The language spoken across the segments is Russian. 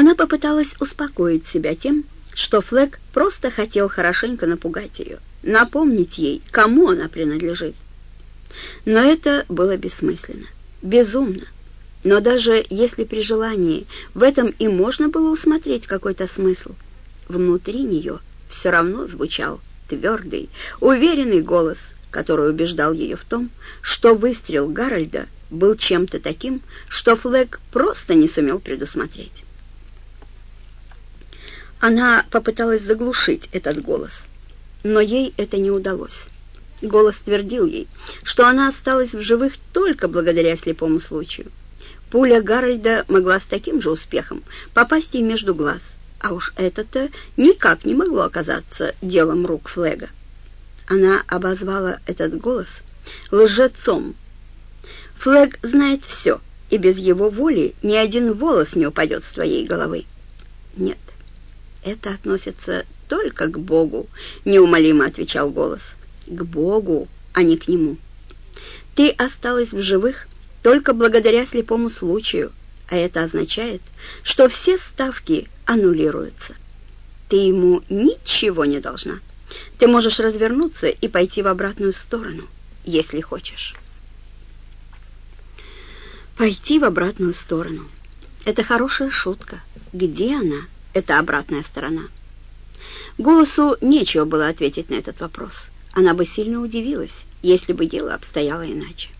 Она попыталась успокоить себя тем, что Флэг просто хотел хорошенько напугать ее, напомнить ей, кому она принадлежит. Но это было бессмысленно, безумно. Но даже если при желании в этом и можно было усмотреть какой-то смысл, внутри нее все равно звучал твердый, уверенный голос, который убеждал ее в том, что выстрел Гарольда был чем-то таким, что Флэг просто не сумел предусмотреть. Она попыталась заглушить этот голос, но ей это не удалось. Голос твердил ей, что она осталась в живых только благодаря слепому случаю. Пуля Гарольда могла с таким же успехом попасть ей между глаз, а уж это-то никак не могло оказаться делом рук Флега. Она обозвала этот голос лжецом. Флэг знает все, и без его воли ни один волос не упадет с твоей головы. Нет, это относится только к Богу, неумолимо отвечал голос. К Богу, а не к нему. Ты осталась в живых только благодаря слепому случаю, а это означает, что все ставки аннулируются. Ты ему ничего не должна. Ты можешь развернуться и пойти в обратную сторону, если хочешь. Пойти в обратную сторону. Это хорошая шутка. Где она, эта обратная сторона? Голосу нечего было ответить на этот вопрос. Она бы сильно удивилась, если бы дело обстояло иначе.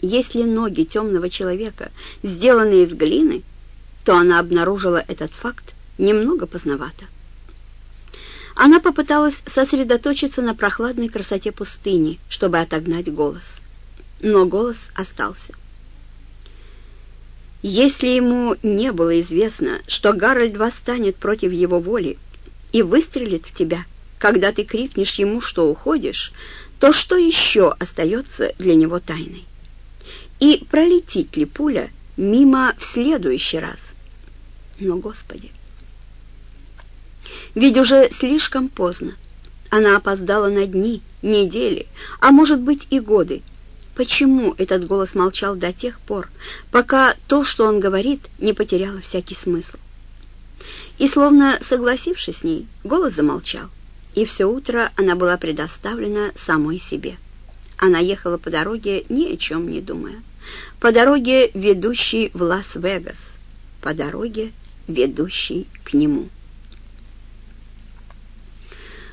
Если ноги темного человека сделаны из глины, то она обнаружила этот факт немного поздновато. Она попыталась сосредоточиться на прохладной красоте пустыни, чтобы отогнать голос. Но голос остался. Если ему не было известно, что Гарольд восстанет против его воли и выстрелит в тебя, когда ты крикнешь ему, что уходишь, то что еще остается для него тайной? И пролетит ли пуля мимо в следующий раз? Но, Господи, ведь уже слишком поздно. Она опоздала на дни, недели, а может быть и годы. Почему этот голос молчал до тех пор, пока то, что он говорит, не потеряло всякий смысл? И словно согласившись с ней, голос замолчал, и все утро она была предоставлена самой себе. Она ехала по дороге, ни о чем не думая. По дороге, ведущей в Лас-Вегас. По дороге, ведущей к нему.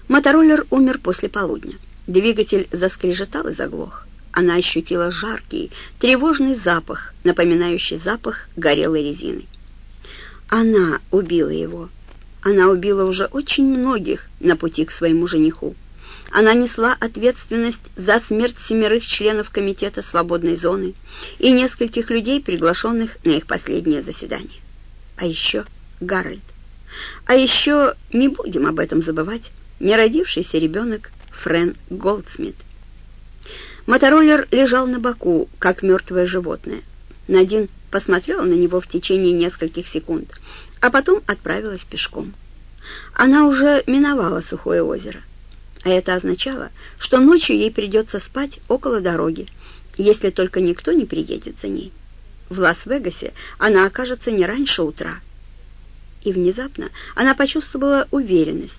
Мотороллер умер после полудня. Двигатель заскрежетал и заглох. Она ощутила жаркий, тревожный запах, напоминающий запах горелой резины. Она убила его. Она убила уже очень многих на пути к своему жениху. Она несла ответственность за смерть семерых членов комитета свободной зоны и нескольких людей, приглашенных на их последнее заседание. А еще Гарольд. А еще, не будем об этом забывать, неродившийся ребенок Френ Голдсмит. Мотороллер лежал на боку, как мертвое животное. Надин посмотрела на него в течение нескольких секунд, а потом отправилась пешком. Она уже миновала сухое озеро, а это означало, что ночью ей придется спать около дороги, если только никто не приедет за ней. В Лас-Вегасе она окажется не раньше утра. И внезапно она почувствовала уверенность,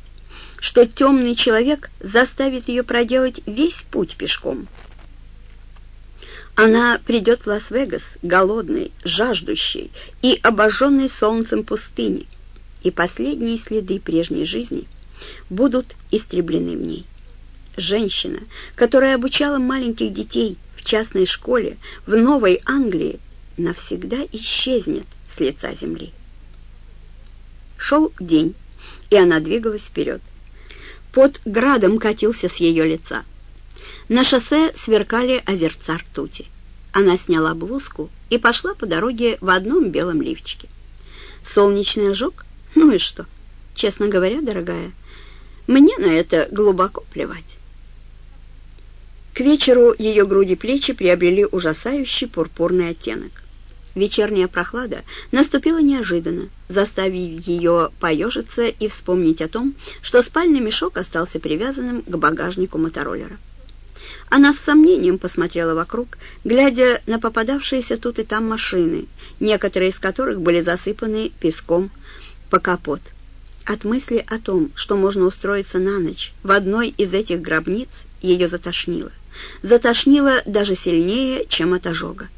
что темный человек заставит ее проделать весь путь пешком. Она придет в Лас-Вегас голодной, жаждущей и обожженной солнцем пустыни, и последние следы прежней жизни будут истреблены в ней. Женщина, которая обучала маленьких детей в частной школе в Новой Англии, навсегда исчезнет с лица земли. Шел день, и она двигалась вперед. Под градом катился с ее лица. На шоссе сверкали озерца ртути. Она сняла блузку и пошла по дороге в одном белом лифчике. Солнечный ожог? Ну и что? Честно говоря, дорогая, мне на это глубоко плевать. К вечеру ее груди плечи приобрели ужасающий пурпурный оттенок. Вечерняя прохлада наступила неожиданно, заставив ее поежиться и вспомнить о том, что спальный мешок остался привязанным к багажнику мотороллера. Она с сомнением посмотрела вокруг, глядя на попадавшиеся тут и там машины, некоторые из которых были засыпаны песком по капот. От мысли о том, что можно устроиться на ночь в одной из этих гробниц, ее затошнило. Затошнило даже сильнее, чем от ожога.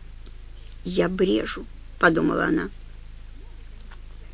«Я брежу», — подумала она.